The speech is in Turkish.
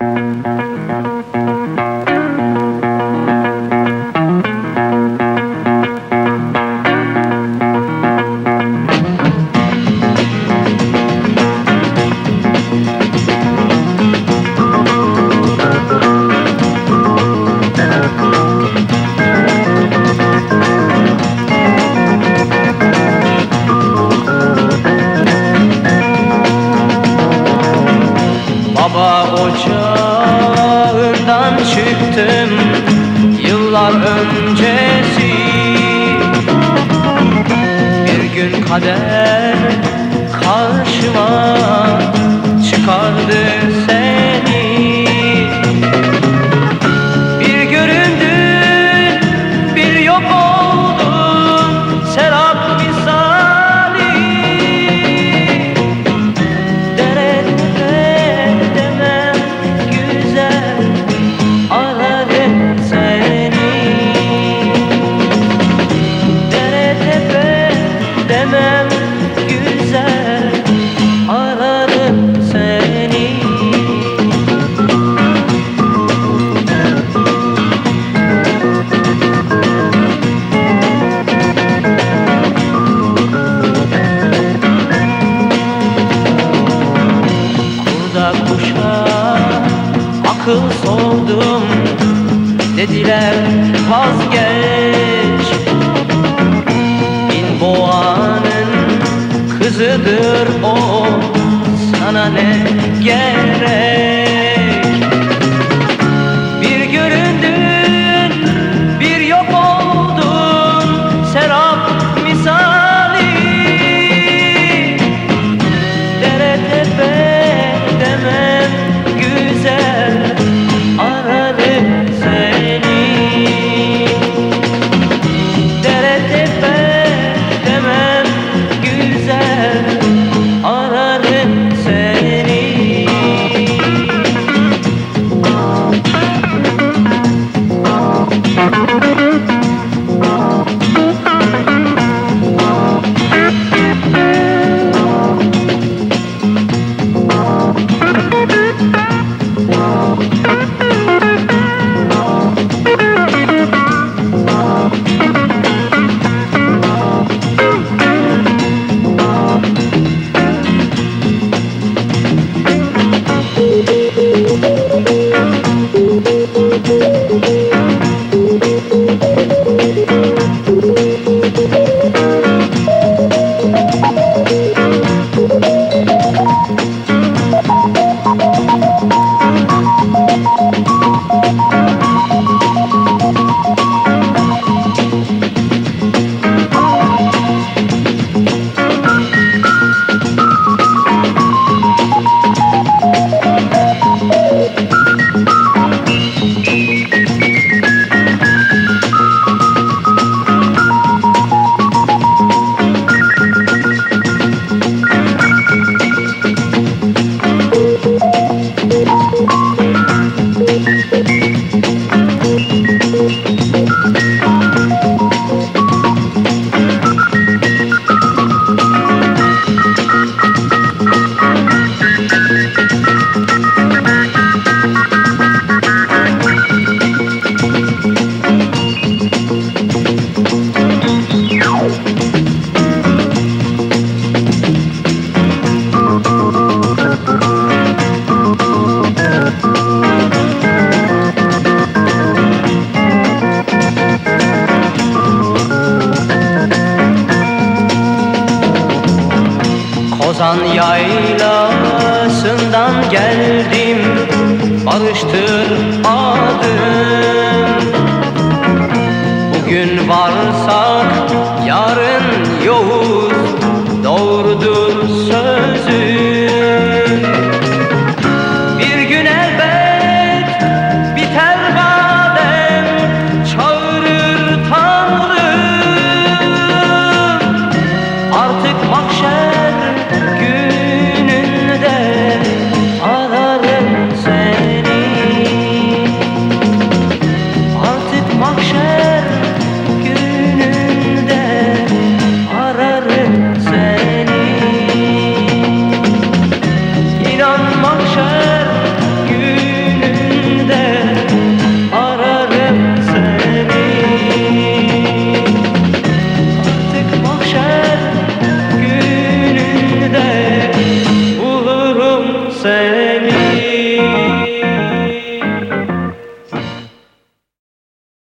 Música ocağından çıktım yıllar öncesi. Bir gün kader karşıma akıl sordum Dediler vazgeç. Bin boğanın kızıdır o. Sana ne gerek Ozan yaylasından geldim Barıştır adım. Bugün varsak yarın yokuz